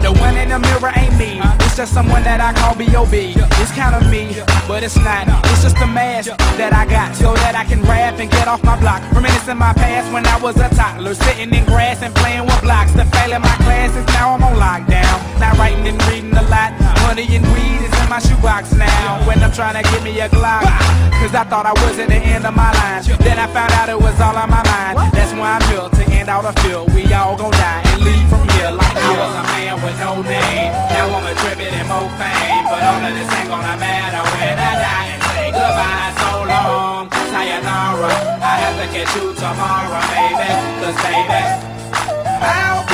the one in the mirror ain't me. It's just someone that I call B.O.B. It's kind of me, but it's not. It's just a mask that I got so that I can rap and get off my block. Reminiscing my past when I was a toddler, sitting in grass and playing with blocks. The failing my classes, now I'm on lockdown. Not writing and reading a lot. Money and weed is in my shoebox now. When I'm trying to get me a Glock, cause I thought I was at the end of my line. Then I found out it was all on my mind. That's why I'm here to end out a field. We all gon' die and leave from here like I was a man no name. Now I'm a trippin' and more fame. But all of this ain't gonna matter when I die and say goodbye. So long, sayonara. I have to catch you tomorrow, baby. Cause baby, I'll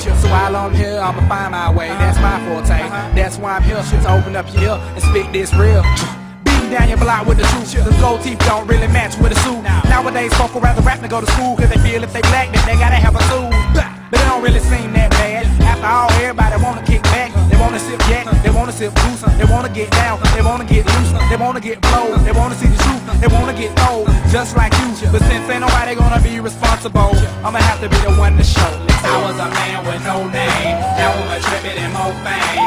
day. So while I'm here, I'ma find my way. That's my forte. That's why I'm here. To open up your ear and speak this real. Down your block with the truth. The gold teeth don't really match with a suit. Nowadays, folk would rather rap than go to school. Cause they feel if they black, then they gotta have a suit. But it don't really seem that bad. After all, everybody wanna kick back. They wanna sip jack, they wanna sip goose. They wanna get down, they wanna get loose. They wanna get blowed, they wanna see the truth. They wanna just like you. But since ain't nobody gonna be responsible, I'ma have to be the one to show. I was a man with no name. Now I'm a trippin' and more fame.